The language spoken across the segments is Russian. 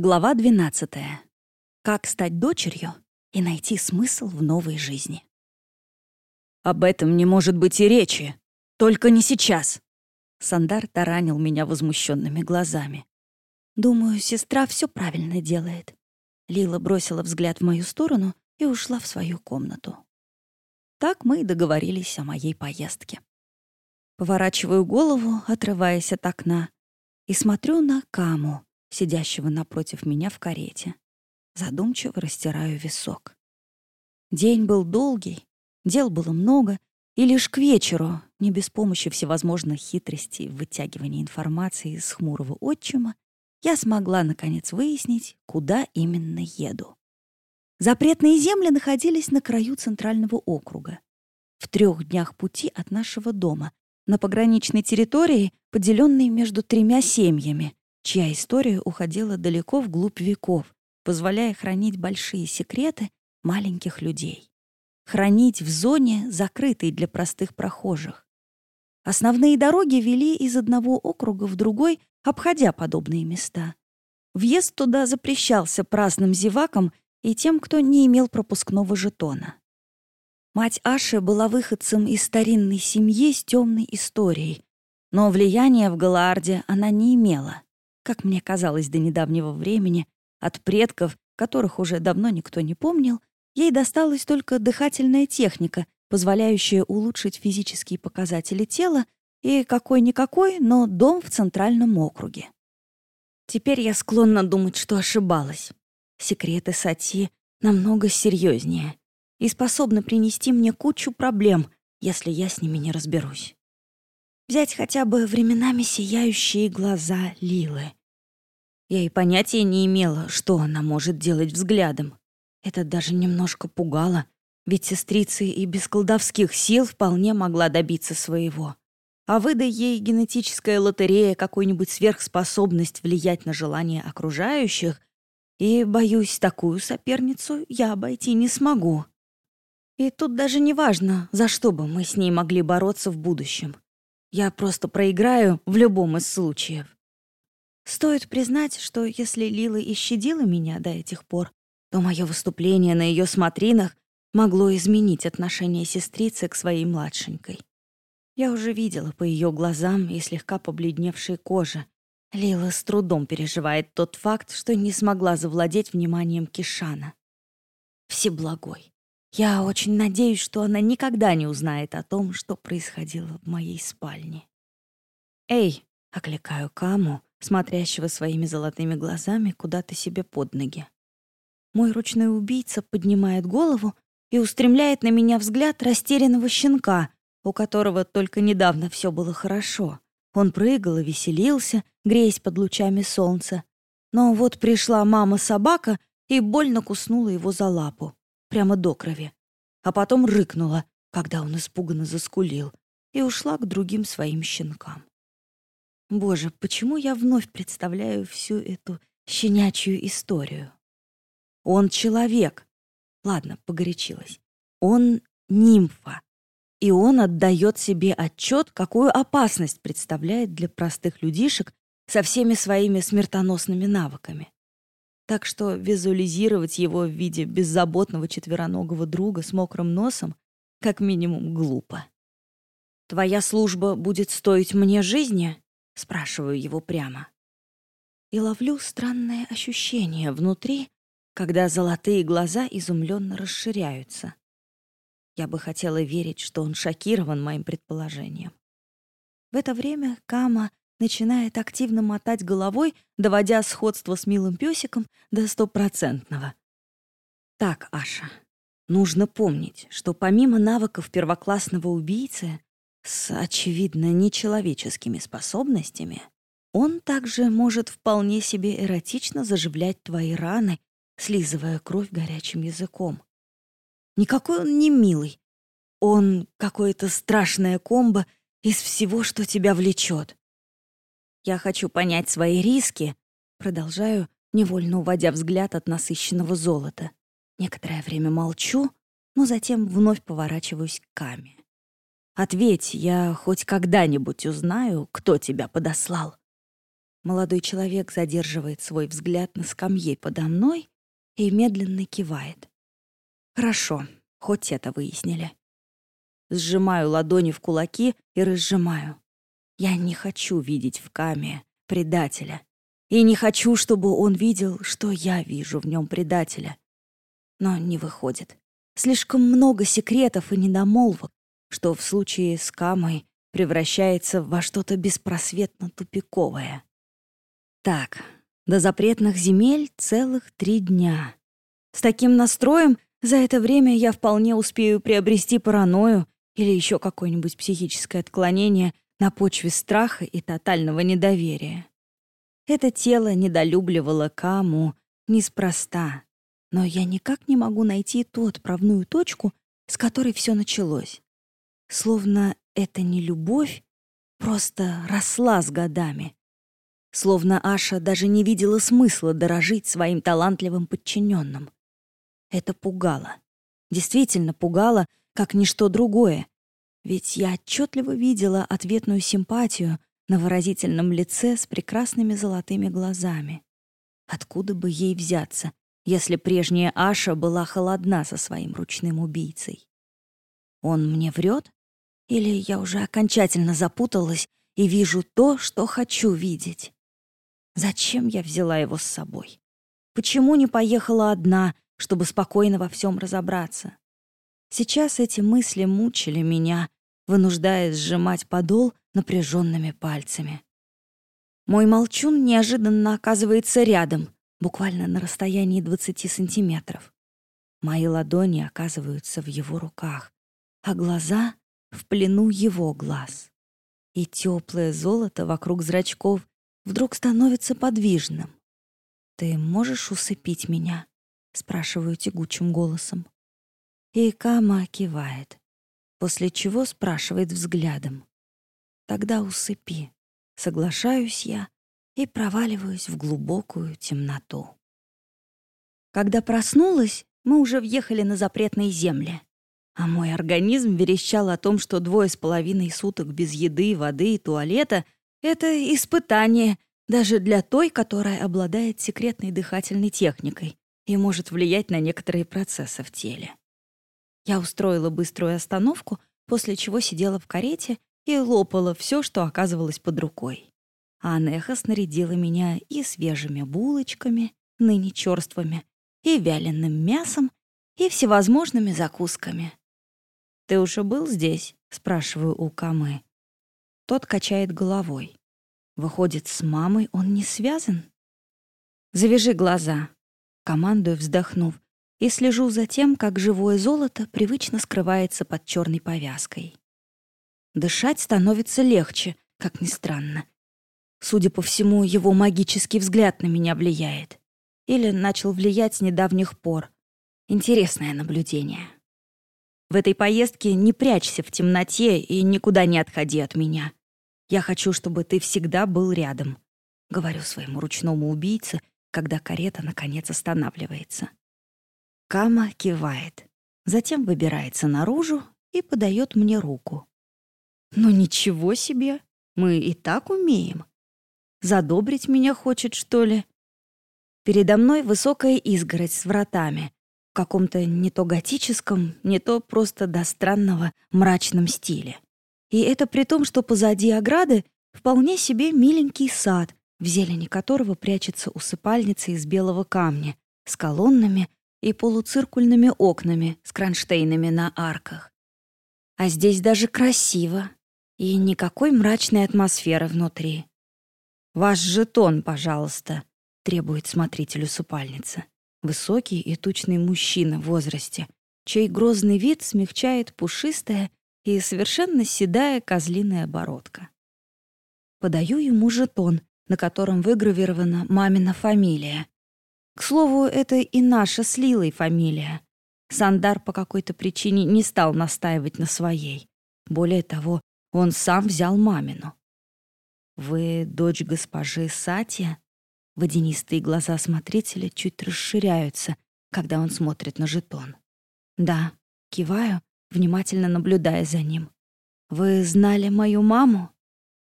Глава 12. Как стать дочерью и найти смысл в новой жизни. «Об этом не может быть и речи. Только не сейчас!» Сандар таранил меня возмущенными глазами. «Думаю, сестра все правильно делает». Лила бросила взгляд в мою сторону и ушла в свою комнату. Так мы и договорились о моей поездке. Поворачиваю голову, отрываясь от окна, и смотрю на Каму — сидящего напротив меня в карете. Задумчиво растираю висок. День был долгий, дел было много, и лишь к вечеру, не без помощи всевозможных хитростей в вытягивании информации из хмурого отчима, я смогла, наконец, выяснить, куда именно еду. Запретные земли находились на краю Центрального округа. В трех днях пути от нашего дома, на пограничной территории, поделенной между тремя семьями, чья история уходила далеко вглубь веков, позволяя хранить большие секреты маленьких людей. Хранить в зоне, закрытой для простых прохожих. Основные дороги вели из одного округа в другой, обходя подобные места. Въезд туда запрещался праздным зевакам и тем, кто не имел пропускного жетона. Мать Аши была выходцем из старинной семьи с темной историей, но влияния в Галаарде она не имела как мне казалось до недавнего времени, от предков, которых уже давно никто не помнил, ей досталась только дыхательная техника, позволяющая улучшить физические показатели тела и какой-никакой, но дом в центральном округе. Теперь я склонна думать, что ошибалась. Секреты Сати намного серьезнее и способны принести мне кучу проблем, если я с ними не разберусь. Взять хотя бы временами сияющие глаза Лилы. Я и понятия не имела, что она может делать взглядом. Это даже немножко пугало, ведь сестрица и без колдовских сил вполне могла добиться своего. А выдай ей генетическая лотерея какую-нибудь сверхспособность влиять на желания окружающих, и, боюсь, такую соперницу я обойти не смогу. И тут даже не важно, за что бы мы с ней могли бороться в будущем. Я просто проиграю в любом из случаев. Стоит признать, что если Лила и щадила меня до этих пор, то мое выступление на ее смотринах могло изменить отношение сестрицы к своей младшенькой. Я уже видела по ее глазам и слегка побледневшей коже. Лила с трудом переживает тот факт, что не смогла завладеть вниманием Кишана. Всеблагой. Я очень надеюсь, что она никогда не узнает о том, что происходило в моей спальне. «Эй!» — окликаю Каму, смотрящего своими золотыми глазами куда-то себе под ноги. Мой ручной убийца поднимает голову и устремляет на меня взгляд растерянного щенка, у которого только недавно все было хорошо. Он прыгал и веселился, греясь под лучами солнца. Но вот пришла мама-собака и больно куснула его за лапу, прямо до крови. А потом рыкнула, когда он испуганно заскулил, и ушла к другим своим щенкам. Боже, почему я вновь представляю всю эту щенячью историю? Он человек. Ладно, погорячилась. Он нимфа. И он отдает себе отчет, какую опасность представляет для простых людишек со всеми своими смертоносными навыками. Так что визуализировать его в виде беззаботного четвероногого друга с мокрым носом как минимум глупо. «Твоя служба будет стоить мне жизни?» Спрашиваю его прямо. И ловлю странное ощущение внутри, когда золотые глаза изумленно расширяются. Я бы хотела верить, что он шокирован моим предположением. В это время Кама начинает активно мотать головой, доводя сходство с милым песиком до стопроцентного. Так, Аша, нужно помнить, что помимо навыков первоклассного убийцы, с, очевидно, нечеловеческими способностями, он также может вполне себе эротично заживлять твои раны, слизывая кровь горячим языком. Никакой он не милый. Он какое-то страшное комбо из всего, что тебя влечет. Я хочу понять свои риски, продолжаю, невольно уводя взгляд от насыщенного золота. Некоторое время молчу, но затем вновь поворачиваюсь к Каме. Ответь, я хоть когда-нибудь узнаю, кто тебя подослал. Молодой человек задерживает свой взгляд на скамье подо мной и медленно кивает. Хорошо, хоть это выяснили. Сжимаю ладони в кулаки и разжимаю. Я не хочу видеть в Каме предателя. И не хочу, чтобы он видел, что я вижу в нем предателя. Но не выходит. Слишком много секретов и недомолвок, что в случае с Камой превращается во что-то беспросветно тупиковое. Так, до запретных земель целых три дня. С таким настроем за это время я вполне успею приобрести паранойю или еще какое-нибудь психическое отклонение на почве страха и тотального недоверия. Это тело недолюбливало Каму неспроста, но я никак не могу найти ту отправную точку, с которой все началось. Словно это не любовь, просто росла с годами. Словно Аша даже не видела смысла дорожить своим талантливым подчиненным. Это пугало. Действительно пугало, как ничто другое. Ведь я отчетливо видела ответную симпатию на выразительном лице с прекрасными золотыми глазами. Откуда бы ей взяться, если прежняя Аша была холодна со своим ручным убийцей? Он мне врет? Или я уже окончательно запуталась и вижу то, что хочу видеть? Зачем я взяла его с собой? Почему не поехала одна, чтобы спокойно во всем разобраться? Сейчас эти мысли мучили меня, вынуждая сжимать подол напряженными пальцами. Мой молчун неожиданно оказывается рядом, буквально на расстоянии 20 сантиметров. Мои ладони оказываются в его руках, а глаза — в плену его глаз. И теплое золото вокруг зрачков вдруг становится подвижным. «Ты можешь усыпить меня?» — спрашиваю тягучим голосом. И Кама кивает, после чего спрашивает взглядом. «Тогда усыпи». Соглашаюсь я и проваливаюсь в глубокую темноту. Когда проснулась, мы уже въехали на запретные земли. А мой организм верещал о том, что двое с половиной суток без еды, воды и туалета — это испытание даже для той, которая обладает секретной дыхательной техникой и может влиять на некоторые процессы в теле. Я устроила быструю остановку, после чего сидела в карете и лопала все, что оказывалось под рукой. А Неха снарядила меня и свежими булочками, ныне черствами, и вяленым мясом, и всевозможными закусками. «Ты уже был здесь?» — спрашиваю у Камы. Тот качает головой. Выходит, с мамой он не связан? «Завяжи глаза», — командую, вздохнув, и слежу за тем, как живое золото привычно скрывается под черной повязкой. Дышать становится легче, как ни странно. Судя по всему, его магический взгляд на меня влияет. Или начал влиять с недавних пор. Интересное наблюдение. В этой поездке не прячься в темноте и никуда не отходи от меня. Я хочу, чтобы ты всегда был рядом», — говорю своему ручному убийце, когда карета наконец останавливается. Кама кивает, затем выбирается наружу и подает мне руку. «Ну ничего себе! Мы и так умеем. Задобрить меня хочет, что ли?» Передо мной высокая изгородь с вратами, каком-то не то готическом, не то просто до странного мрачном стиле. И это при том, что позади ограды вполне себе миленький сад, в зелени которого прячется усыпальница из белого камня с колоннами и полуциркульными окнами с кронштейнами на арках. А здесь даже красиво и никакой мрачной атмосферы внутри. «Ваш жетон, пожалуйста», — требует смотритель усыпальницы. Высокий и тучный мужчина в возрасте, чей грозный вид смягчает пушистая и совершенно седая козлиная бородка. Подаю ему жетон, на котором выгравирована мамина фамилия. К слову, это и наша с Лилой фамилия. Сандар по какой-то причине не стал настаивать на своей. Более того, он сам взял мамину. «Вы дочь госпожи Сатия?» Водянистые глаза смотрителя чуть расширяются, когда он смотрит на жетон. «Да», — киваю, внимательно наблюдая за ним. «Вы знали мою маму?»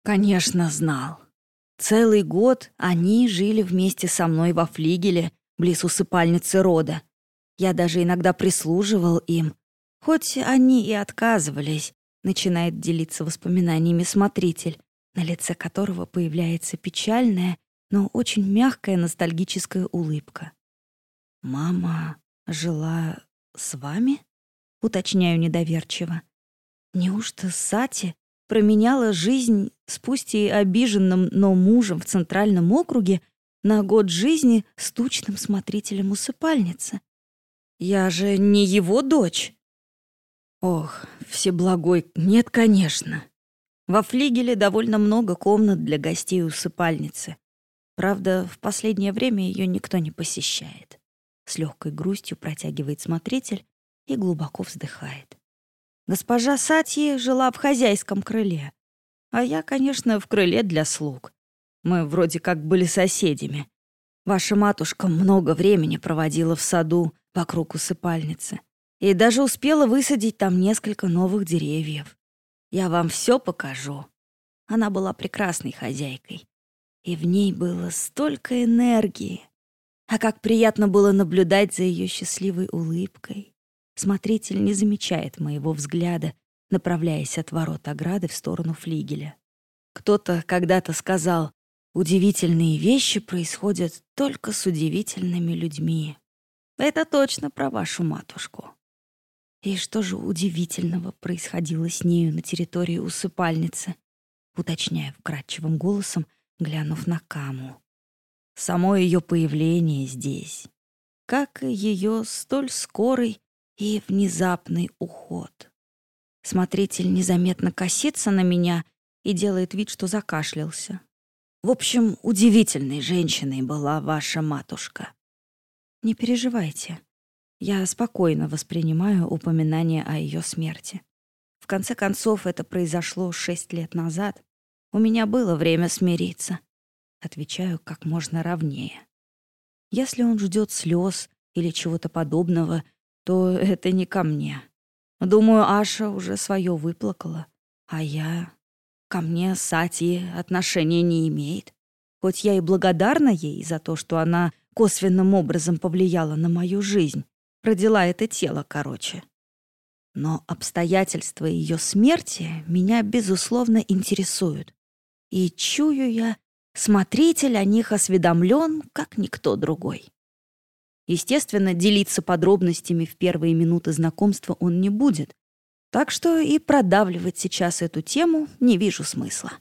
«Конечно, знал. Целый год они жили вместе со мной во флигеле, близ усыпальницы рода. Я даже иногда прислуживал им, хоть они и отказывались, начинает делиться воспоминаниями смотритель, на лице которого появляется печальная, но очень мягкая ностальгическая улыбка. «Мама жила с вами?» — уточняю недоверчиво. «Неужто Сати променяла жизнь с пусть и обиженным, но мужем в Центральном округе на год жизни с тучным смотрителем усыпальницы? Я же не его дочь!» «Ох, всеблагой, нет, конечно!» Во флигеле довольно много комнат для гостей усыпальницы. Правда, в последнее время ее никто не посещает. С легкой грустью протягивает смотритель и глубоко вздыхает. Госпожа Сатьи жила в хозяйском крыле, а я, конечно, в крыле для слуг. Мы вроде как были соседями. Ваша матушка много времени проводила в саду вокруг усыпальницы и даже успела высадить там несколько новых деревьев. Я вам все покажу. Она была прекрасной хозяйкой, и в ней было столько энергии. А как приятно было наблюдать за ее счастливой улыбкой. Смотритель не замечает моего взгляда, направляясь от ворот ограды в сторону флигеля. Кто-то когда-то сказал, удивительные вещи происходят только с удивительными людьми. Это точно про вашу матушку. И что же удивительного происходило с нею на территории усыпальницы? Уточняя вкрадчивым голосом, глянув на Каму. Само ее появление здесь, как и ее столь скорый и внезапный уход. Смотритель незаметно косится на меня и делает вид, что закашлялся. В общем, удивительной женщиной была ваша матушка. Не переживайте, я спокойно воспринимаю упоминание о ее смерти. В конце концов, это произошло шесть лет назад. У меня было время смириться. Отвечаю как можно ровнее. Если он ждет слез или чего-то подобного, то это не ко мне. Думаю, Аша уже свое выплакала, а я... Ко мне Сати отношения не имеет. Хоть я и благодарна ей за то, что она косвенным образом повлияла на мою жизнь, родила это тело, короче. Но обстоятельства ее смерти меня, безусловно, интересуют. И чую я, смотритель о них осведомлен, как никто другой. Естественно, делиться подробностями в первые минуты знакомства он не будет, так что и продавливать сейчас эту тему не вижу смысла.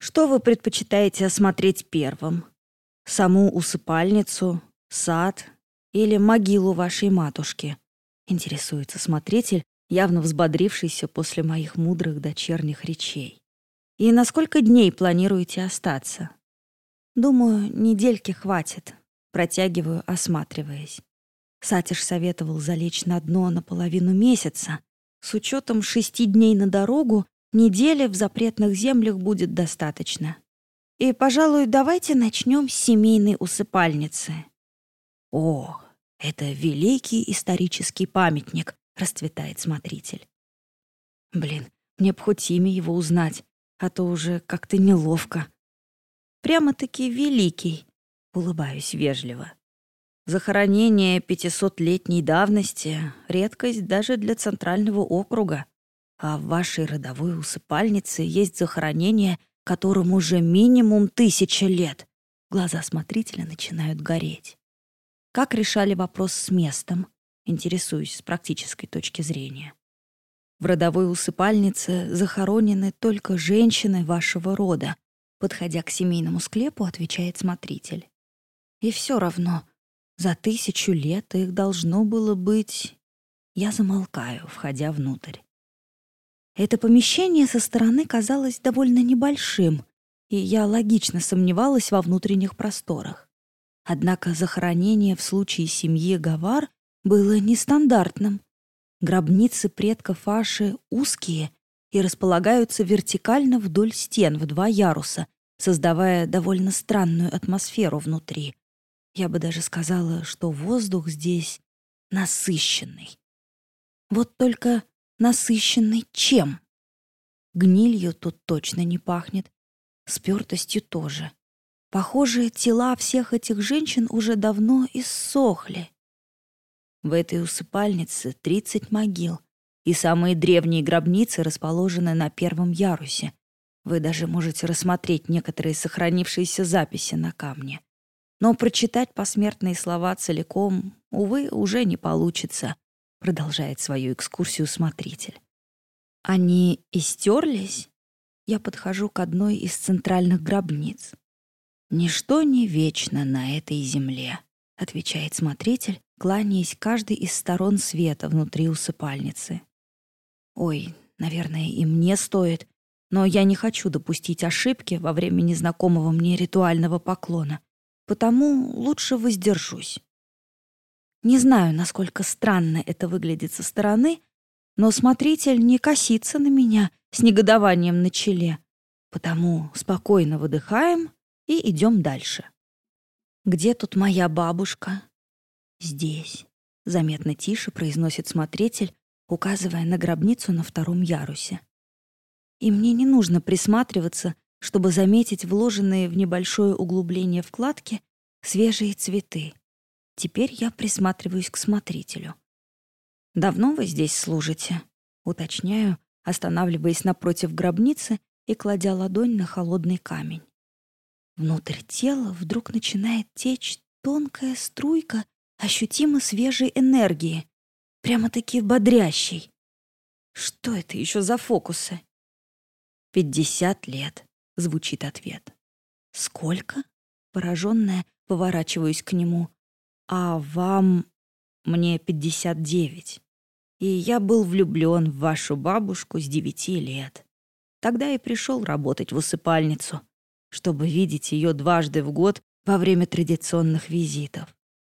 Что вы предпочитаете осмотреть первым? Саму усыпальницу, сад или могилу вашей матушки?» — интересуется смотритель, явно взбодрившийся после моих мудрых дочерних речей. «И на сколько дней планируете остаться?» «Думаю, недельки хватит», — протягиваю, осматриваясь. Сатиш советовал залечь на дно на половину месяца. С учетом шести дней на дорогу, недели в запретных землях будет достаточно. И, пожалуй, давайте начнем с семейной усыпальницы. О, это великий исторический памятник, расцветает смотритель. Блин, мне б хоть имя его узнать, а то уже как-то неловко. Прямо-таки великий, улыбаюсь вежливо. Захоронение пятисотлетней давности — редкость даже для центрального округа. А в вашей родовой усыпальнице есть захоронение, которому уже минимум тысяча лет. Глаза смотрителя начинают гореть. Как решали вопрос с местом? Интересуюсь с практической точки зрения. В родовой усыпальнице захоронены только женщины вашего рода, подходя к семейному склепу, отвечает смотритель. И все равно, за тысячу лет их должно было быть... Я замолкаю, входя внутрь. Это помещение со стороны казалось довольно небольшим, и я логично сомневалась во внутренних просторах. Однако захоронение в случае семьи Гавар было нестандартным. Гробницы предков Аши узкие и располагаются вертикально вдоль стен в два яруса, создавая довольно странную атмосферу внутри. Я бы даже сказала, что воздух здесь насыщенный. Вот только насыщенный чем? Гнилью тут точно не пахнет. спёртостью тоже. Похоже, тела всех этих женщин уже давно иссохли. В этой усыпальнице 30 могил, и самые древние гробницы расположены на первом ярусе. Вы даже можете рассмотреть некоторые сохранившиеся записи на камне. Но прочитать посмертные слова целиком, увы, уже не получится, продолжает свою экскурсию смотритель. Они истерлись? Я подхожу к одной из центральных гробниц. «Ничто не вечно на этой земле», — отвечает смотритель, кланяясь каждой из сторон света внутри усыпальницы. «Ой, наверное, и мне стоит, но я не хочу допустить ошибки во время незнакомого мне ритуального поклона, потому лучше воздержусь. Не знаю, насколько странно это выглядит со стороны, но смотритель не косится на меня с негодованием на челе, потому спокойно выдыхаем и идем дальше. «Где тут моя бабушка?» «Здесь», — заметно тише произносит смотритель, указывая на гробницу на втором ярусе. И мне не нужно присматриваться, чтобы заметить вложенные в небольшое углубление вкладки свежие цветы. Теперь я присматриваюсь к смотрителю. «Давно вы здесь служите?» Уточняю, останавливаясь напротив гробницы и кладя ладонь на холодный камень. Внутрь тела вдруг начинает течь тонкая струйка ощутимо свежей энергии, прямо-таки бодрящей. Что это еще за фокусы? «Пятьдесят лет», — звучит ответ. «Сколько?» Пораженная, поворачиваюсь к нему. «А вам...» «Мне пятьдесят девять. И я был влюблен в вашу бабушку с девяти лет. Тогда и пришел работать в усыпальницу, чтобы видеть ее дважды в год во время традиционных визитов.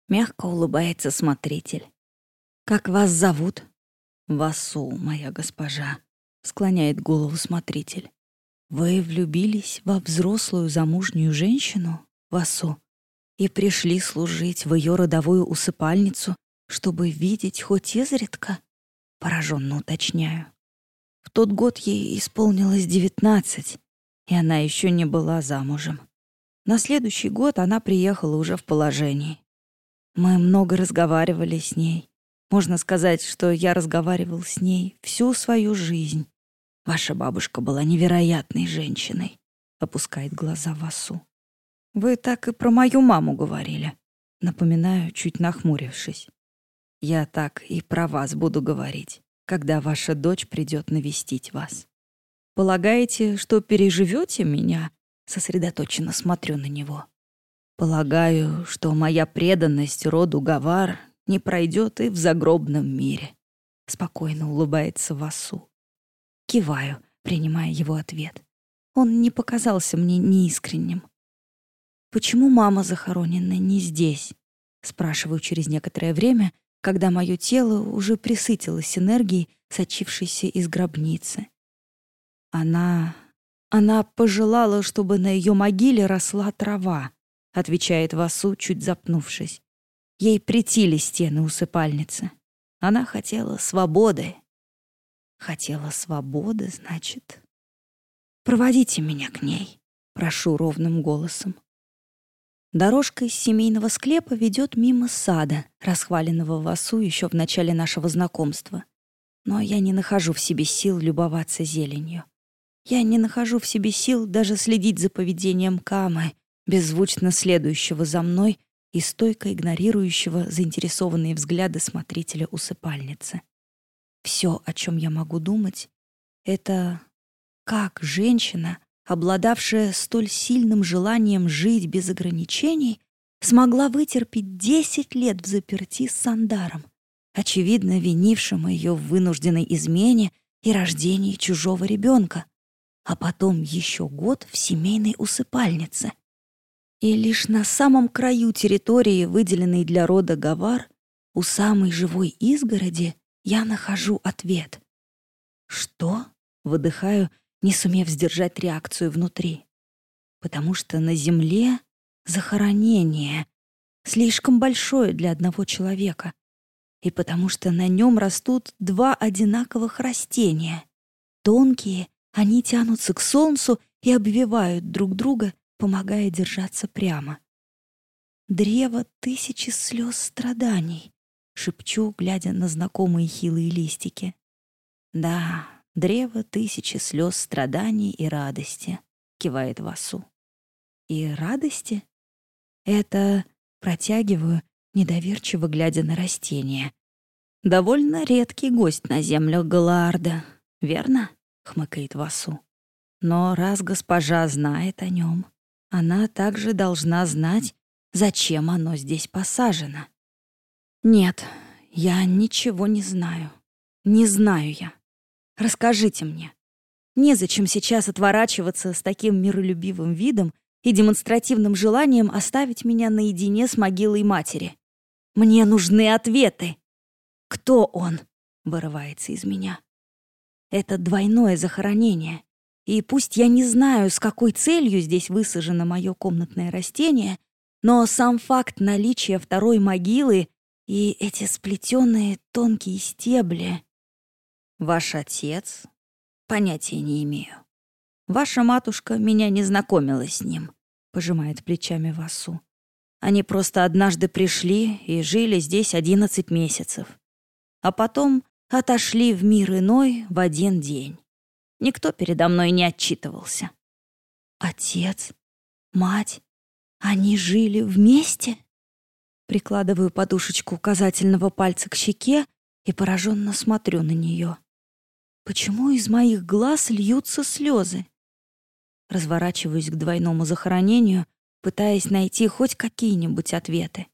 Мягко улыбается смотритель. «Как вас зовут?» «Васу, моя госпожа», — склоняет голову смотритель. «Вы влюбились во взрослую замужнюю женщину, Васу, и пришли служить в ее родовую усыпальницу, чтобы видеть хоть изредка?» Пораженно уточняю. В тот год ей исполнилось девятнадцать, и она еще не была замужем. На следующий год она приехала уже в положении. Мы много разговаривали с ней, можно сказать, что я разговаривал с ней всю свою жизнь. Ваша бабушка была невероятной женщиной, опускает глаза Васу. Вы так и про мою маму говорили. Напоминаю, чуть нахмурившись. Я так и про вас буду говорить, когда ваша дочь придет навестить вас. Полагаете, что переживете меня? Сосредоточенно смотрю на него. Полагаю, что моя преданность роду Гавар не пройдет и в загробном мире. Спокойно улыбается Васу. Киваю, принимая его ответ. Он не показался мне неискренним. «Почему мама захоронена не здесь?» Спрашиваю через некоторое время, когда мое тело уже присытилось энергией, сочившейся из гробницы. Она... она пожелала, чтобы на ее могиле росла трава, отвечает Васу, чуть запнувшись. Ей претили стены усыпальницы. Она хотела свободы. Хотела свободы, значит. «Проводите меня к ней», — прошу ровным голосом. Дорожка из семейного склепа ведет мимо сада, расхваленного в осу еще в начале нашего знакомства. Но я не нахожу в себе сил любоваться зеленью. Я не нахожу в себе сил даже следить за поведением Камы, беззвучно следующего за мной и стойко игнорирующего заинтересованные взгляды смотрителя усыпальницы. Все, о чем я могу думать, это как женщина, обладавшая столь сильным желанием жить без ограничений, смогла вытерпеть десять лет в заперти с Сандаром, очевидно винившим ее в вынужденной измене и рождении чужого ребенка, а потом еще год в семейной усыпальнице. И лишь на самом краю территории, выделенной для рода Гавар, у самой живой изгороди, я нахожу ответ. «Что?» — выдыхаю, не сумев сдержать реакцию внутри. Потому что на земле захоронение слишком большое для одного человека. И потому что на нем растут два одинаковых растения. Тонкие, они тянутся к солнцу и обвивают друг друга, помогая держаться прямо. «Древо тысячи слез страданий», — шепчу, глядя на знакомые хилые листики. «Да, древо тысячи слез страданий и радости», — кивает Васу. «И радости?» Это протягиваю, недоверчиво глядя на растение. «Довольно редкий гость на землю Галаарда, верно?» — хмыкает Васу. «Но раз госпожа знает о нем, она также должна знать, зачем оно здесь посажено». «Нет, я ничего не знаю. Не знаю я. Расскажите мне. Незачем сейчас отворачиваться с таким миролюбивым видом и демонстративным желанием оставить меня наедине с могилой матери. Мне нужны ответы. Кто он? Вырывается из меня. Это двойное захоронение. И пусть я не знаю, с какой целью здесь высажено мое комнатное растение, но сам факт наличия второй могилы и эти сплетенные тонкие стебли... Ваш отец? Понятия не имею. Ваша матушка меня не знакомила с ним, пожимает плечами Васу. Они просто однажды пришли и жили здесь одиннадцать месяцев. А потом отошли в мир иной в один день. Никто передо мной не отчитывался. Отец, мать, они жили вместе? Прикладываю подушечку указательного пальца к щеке и пораженно смотрю на нее. Почему из моих глаз льются слезы? Разворачиваюсь к двойному захоронению, пытаясь найти хоть какие-нибудь ответы.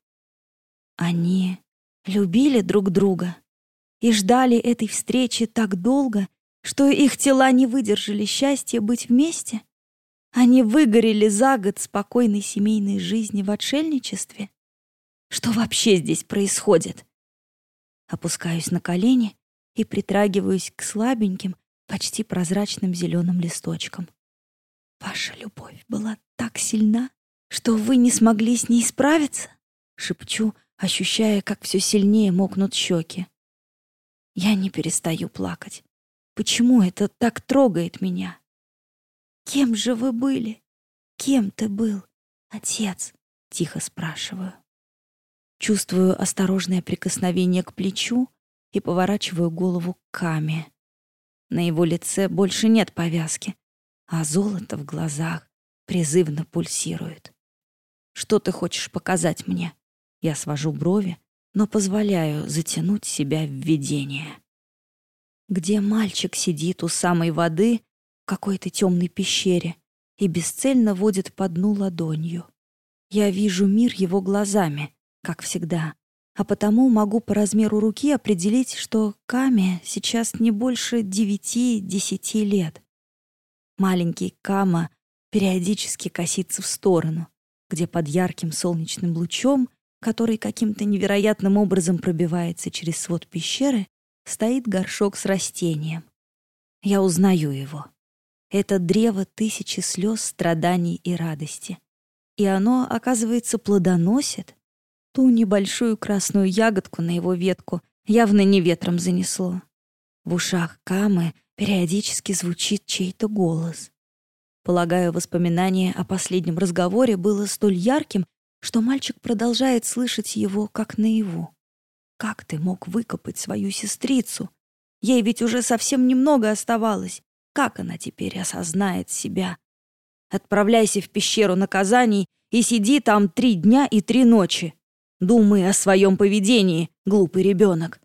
Они любили друг друга и ждали этой встречи так долго, что их тела не выдержали счастья быть вместе? Они выгорели за год спокойной семейной жизни в отшельничестве? Что вообще здесь происходит? Опускаюсь на колени и притрагиваюсь к слабеньким, почти прозрачным зеленым листочкам. «Ваша любовь была так сильна, что вы не смогли с ней справиться?» — шепчу, ощущая, как все сильнее мокнут щеки. Я не перестаю плакать. Почему это так трогает меня? «Кем же вы были? Кем ты был, отец?» — тихо спрашиваю. Чувствую осторожное прикосновение к плечу и поворачиваю голову к Каме. На его лице больше нет повязки, а золото в глазах призывно пульсирует. «Что ты хочешь показать мне?» Я свожу брови, но позволяю затянуть себя в видение. Где мальчик сидит у самой воды в какой-то темной пещере и бесцельно водит по дну ладонью. Я вижу мир его глазами, как всегда, а потому могу по размеру руки определить, что Каме сейчас не больше девяти-десяти лет. Маленький Кама периодически косится в сторону, где под ярким солнечным лучом, который каким-то невероятным образом пробивается через свод пещеры, стоит горшок с растением. Я узнаю его. Это древо тысячи слез, страданий и радости. И оно, оказывается, плодоносит. Ту небольшую красную ягодку на его ветку явно не ветром занесло. В ушах Камы Периодически звучит чей-то голос. Полагаю, воспоминание о последнем разговоре было столь ярким, что мальчик продолжает слышать его как наяву. Как ты мог выкопать свою сестрицу? Ей ведь уже совсем немного оставалось. Как она теперь осознает себя? Отправляйся в пещеру наказаний и сиди там три дня и три ночи. Думай о своем поведении, глупый ребенок.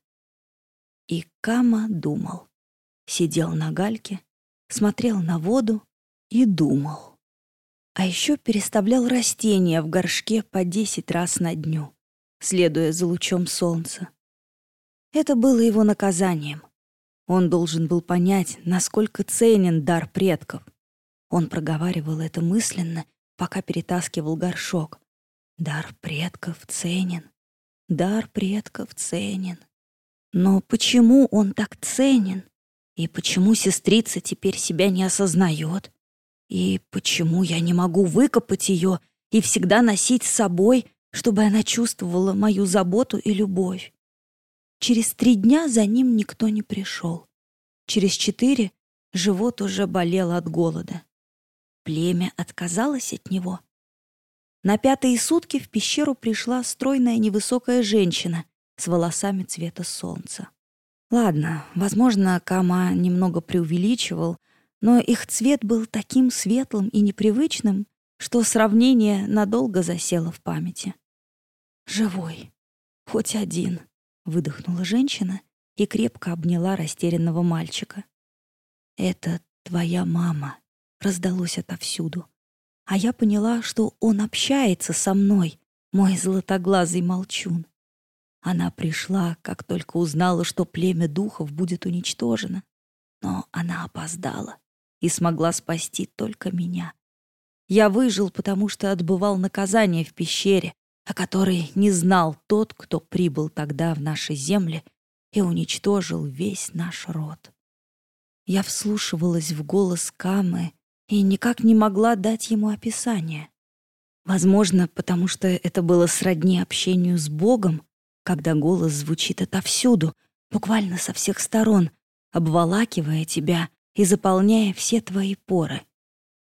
И Кама думал сидел на гальке, смотрел на воду и думал. А еще переставлял растения в горшке по десять раз на дню, следуя за лучом солнца. Это было его наказанием. Он должен был понять, насколько ценен дар предков. Он проговаривал это мысленно, пока перетаскивал горшок. Дар предков ценен. Дар предков ценен. Но почему он так ценен? И почему сестрица теперь себя не осознает? И почему я не могу выкопать ее и всегда носить с собой, чтобы она чувствовала мою заботу и любовь? Через три дня за ним никто не пришел. Через четыре живот уже болел от голода. племя отказалось от него. На пятые сутки в пещеру пришла стройная невысокая женщина с волосами цвета солнца. Ладно, возможно, Кама немного преувеличивал, но их цвет был таким светлым и непривычным, что сравнение надолго засело в памяти. «Живой. Хоть один», — выдохнула женщина и крепко обняла растерянного мальчика. «Это твоя мама», — раздалось отовсюду. А я поняла, что он общается со мной, мой золотоглазый молчун. Она пришла, как только узнала, что племя духов будет уничтожено. Но она опоздала и смогла спасти только меня. Я выжил, потому что отбывал наказание в пещере, о которой не знал тот, кто прибыл тогда в наши земли и уничтожил весь наш род. Я вслушивалась в голос Камы и никак не могла дать ему описание. Возможно, потому что это было сродни общению с Богом, когда голос звучит отовсюду, буквально со всех сторон, обволакивая тебя и заполняя все твои поры,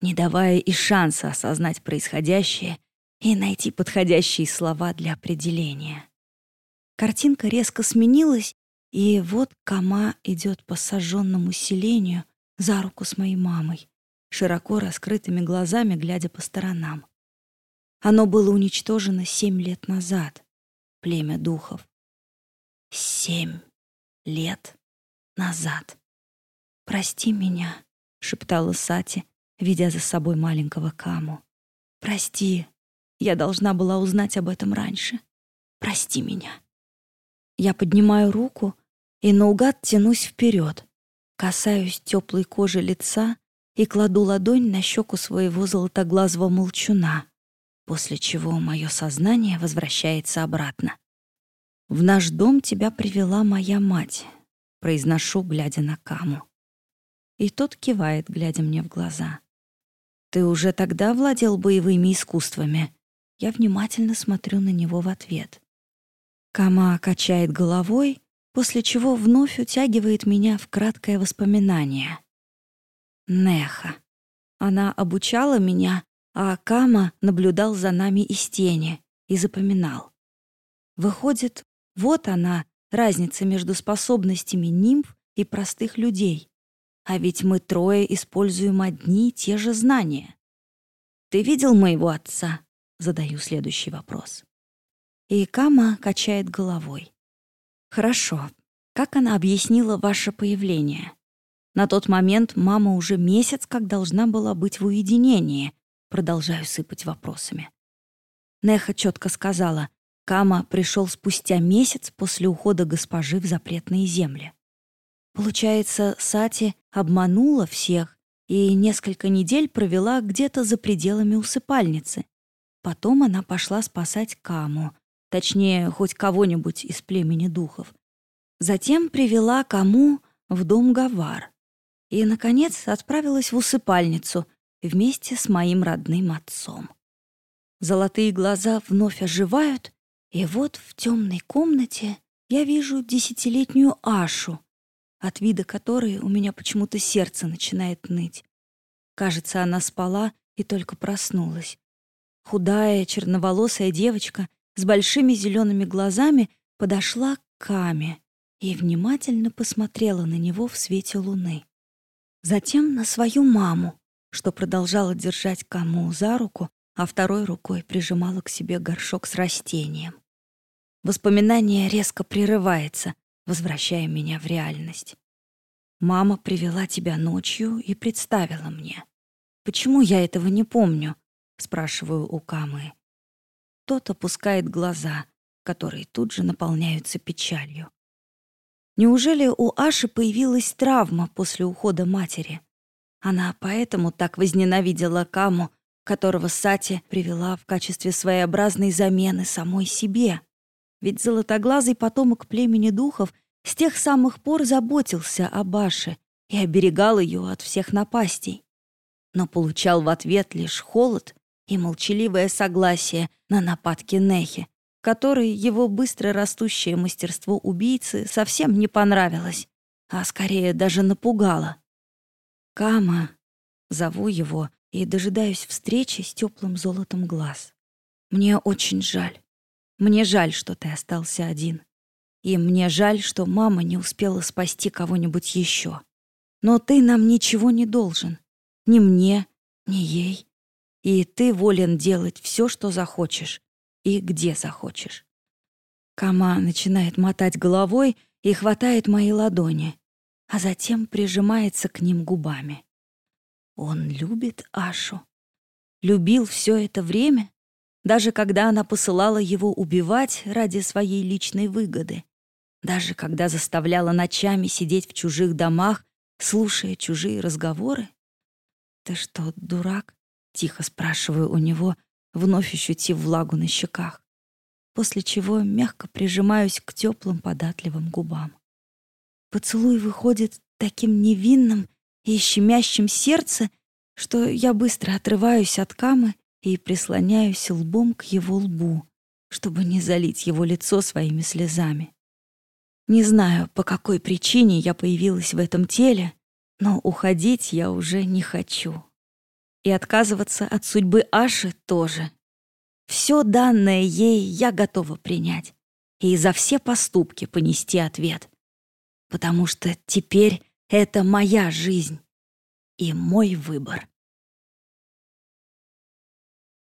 не давая и шанса осознать происходящее и найти подходящие слова для определения. Картинка резко сменилась, и вот Кама идет по сожженному селению за руку с моей мамой, широко раскрытыми глазами глядя по сторонам. Оно было уничтожено семь лет назад, племя духов. Семь лет назад. «Прости меня», — шептала Сати, ведя за собой маленького Каму. «Прости, я должна была узнать об этом раньше. Прости меня». Я поднимаю руку и наугад тянусь вперед, касаюсь теплой кожи лица и кладу ладонь на щеку своего золотоглазого молчуна, после чего мое сознание возвращается обратно. «В наш дом тебя привела моя мать», — произношу, глядя на Каму. И тот кивает, глядя мне в глаза. «Ты уже тогда владел боевыми искусствами?» Я внимательно смотрю на него в ответ. Кама качает головой, после чего вновь утягивает меня в краткое воспоминание. Неха. Она обучала меня, а Кама наблюдал за нами из тени и запоминал. Выходит, вот она, разница между способностями нимф и простых людей. А ведь мы трое используем одни и те же знания. «Ты видел моего отца?» — задаю следующий вопрос. И Кама качает головой. «Хорошо. Как она объяснила ваше появление?» На тот момент мама уже месяц как должна была быть в уединении. Продолжаю сыпать вопросами. Неха четко сказала, Кама пришел спустя месяц после ухода госпожи в запретные земли. Получается, Сати обманула всех и несколько недель провела где-то за пределами усыпальницы. Потом она пошла спасать Каму, точнее, хоть кого-нибудь из племени духов. Затем привела Каму в дом Гавар. И, наконец, отправилась в усыпальницу вместе с моим родным отцом. Золотые глаза вновь оживают, и вот в темной комнате я вижу десятилетнюю Ашу, от вида которой у меня почему-то сердце начинает ныть. Кажется, она спала и только проснулась. Худая, черноволосая девочка с большими зелеными глазами подошла к Каме и внимательно посмотрела на него в свете луны. Затем на свою маму, что продолжала держать Каму за руку, а второй рукой прижимала к себе горшок с растением. Воспоминание резко прерывается, возвращая меня в реальность. Мама привела тебя ночью и представила мне. Почему я этого не помню? Спрашиваю у Камы. Тот опускает глаза, которые тут же наполняются печалью. Неужели у Аши появилась травма после ухода матери? Она поэтому так возненавидела Каму, которого Сати привела в качестве своеобразной замены самой себе. Ведь золотоглазый потомок племени духов с тех самых пор заботился о Баше и оберегал ее от всех напастей. Но получал в ответ лишь холод и молчаливое согласие на нападки Нехи, которой его быстро растущее мастерство убийцы совсем не понравилось, а скорее даже напугало. «Кама», — зову его, и дожидаюсь встречи с теплым золотом глаз. Мне очень жаль. Мне жаль, что ты остался один. И мне жаль, что мама не успела спасти кого-нибудь еще. Но ты нам ничего не должен. Ни мне, ни ей. И ты волен делать все, что захочешь. И где захочешь. Кама начинает мотать головой и хватает мои ладони, а затем прижимается к ним губами. Он любит Ашу. Любил все это время, даже когда она посылала его убивать ради своей личной выгоды, даже когда заставляла ночами сидеть в чужих домах, слушая чужие разговоры. «Ты что, дурак?» — тихо спрашиваю у него, вновь ощутив влагу на щеках, после чего мягко прижимаюсь к теплым податливым губам. Поцелуй выходит таким невинным и щемящим сердце, что я быстро отрываюсь от камы и прислоняюсь лбом к его лбу, чтобы не залить его лицо своими слезами. Не знаю, по какой причине я появилась в этом теле, но уходить я уже не хочу. И отказываться от судьбы Аши тоже. Все данное ей я готова принять и за все поступки понести ответ. Потому что теперь это моя жизнь и мой выбор.